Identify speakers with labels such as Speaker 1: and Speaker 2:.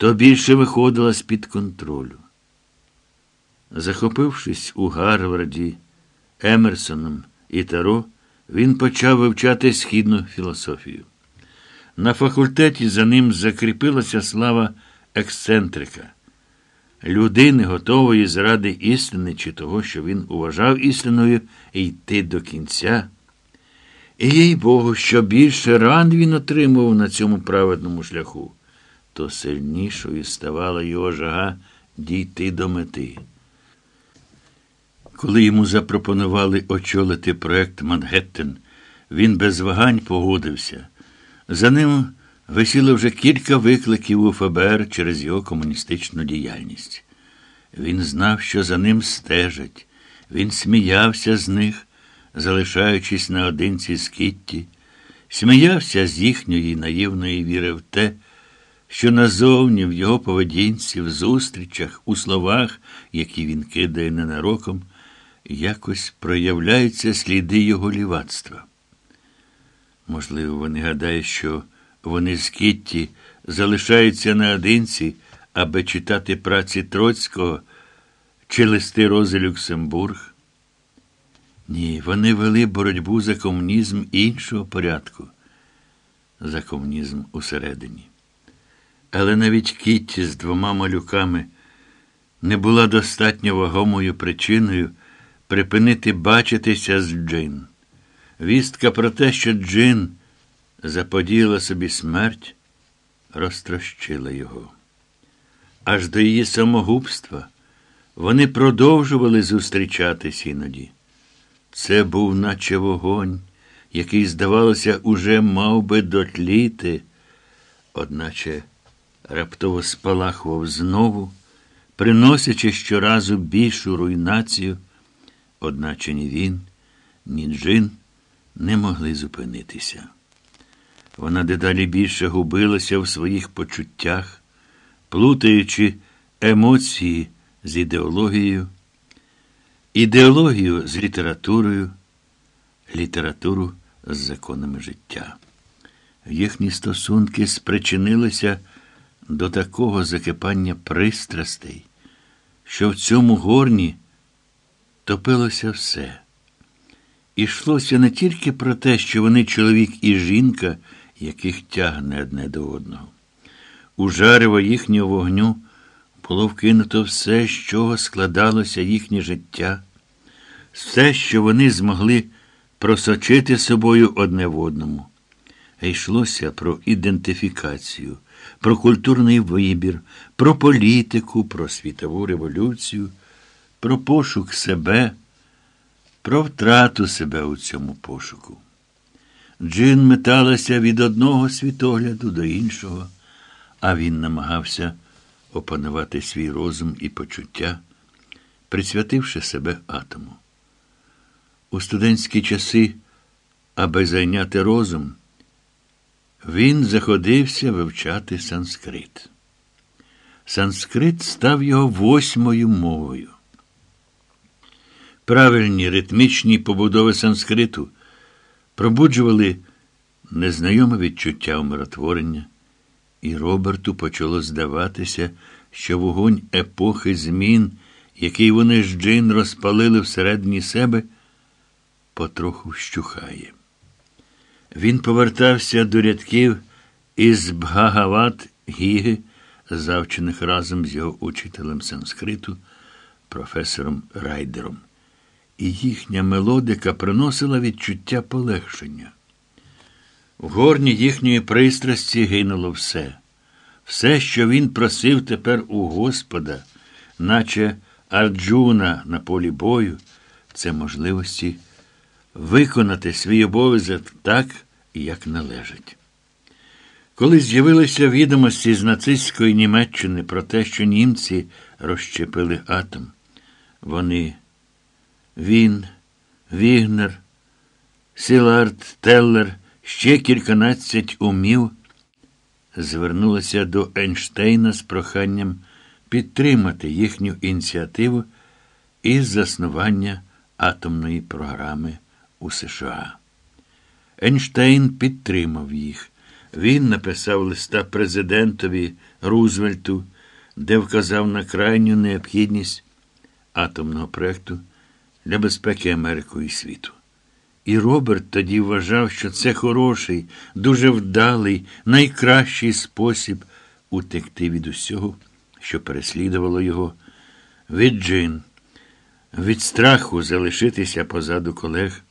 Speaker 1: то більше виходила з-під контролю. Захопившись у Гарварді, Емерсоном і Таро, він почав вивчати східну філософію. На факультеті за ним закріпилася слава ексцентрика, людини, готової заради істини чи того, що він уважав істиною, йти до кінця. І їй Богу, що більше ран він отримував на цьому праведному шляху, то сильнішою ставала його жага дійти до мети. Коли йому запропонували очолити проект Мангеттен, він без вагань погодився. За ним висіло вже кілька викликів у ФБР через його комуністичну діяльність. Він знав, що за ним стежать. Він сміявся з них, залишаючись наодинці з Кітті, сміявся з їхньої наївної віри в те, що назовні в його поведінці, в зустрічах, у словах, які він кидає ненароком, якось проявляються сліди його лівацтва. Можливо, вони гадають, що вони з Кітті залишаються наодинці, аби читати праці Троцького чи листи Рози Люксембург. Ні, вони вели боротьбу за комунізм іншого порядку, за комунізм усередині. Але навіть Кітті з двома малюками не була достатньо вагомою причиною припинити бачитися з Джин. Вістка про те, що Джин заподіяла собі смерть, розтрощила його. Аж до її самогубства вони продовжували зустрічатись іноді. Це був, наче вогонь, який, здавалося, уже мав би дотліти, одначе раптово спалахував знову, приносячи щоразу більшу руйнацію, одначе ні він, ні Джин не могли зупинитися. Вона дедалі більше губилася в своїх почуттях, плутаючи емоції з ідеологією, ідеологію з літературою, літературу з законами життя. Їхні стосунки спричинилися до такого закипання пристрастей, що в цьому горні топилося все. Ішлося не тільки про те, що вони чоловік і жінка, яких тягне одне до одного. У жарево їхнього вогню було вкинуто все, з чого складалося їхнє життя, все, що вони змогли просочити собою одне в одному. А Йшлося про ідентифікацію, про культурний вибір, про політику, про світову революцію, про пошук себе, про втрату себе у цьому пошуку. Джин металася від одного світогляду до іншого, а він намагався опанувати свій розум і почуття, присвятивши себе атому. У студентські часи, аби зайняти розум, він заходився вивчати санскрит. Санскрит став його восьмою мовою. Правильні ритмічні побудови санскриту пробуджували незнайоме відчуття умиротворення, і Роберту почало здаватися, що вогонь епохи змін, який вони з Джин розпалили всередині себе, потроху вщухає. Він повертався до рядків із Бгагават Гіги, завчених разом з його учителем санскриту, професором Райдером. І їхня мелодика приносила відчуття полегшення. В горні їхньої пристрасті гинуло все. Все, що він просив тепер у Господа, наче Арджуна на полі бою, це можливості виконати свій обов'язок так, як належить. Коли з'явилися відомості з нацистської Німеччини про те, що німці розщепили атом, вони, він, Вігнер, Сілард, Теллер, ще кільканадцять умів, звернулися до Ейнштейна з проханням підтримати їхню ініціативу із заснування атомної програми у США. Ейнштейн підтримав їх. Він написав листа президентові Рузвельту, де вказав на крайню необхідність атомного проєкту для безпеки Америки і світу. І Роберт тоді вважав, що це хороший, дуже вдалий, найкращий спосіб утекти від усього, що переслідувало його, від джин, від страху залишитися позаду колег,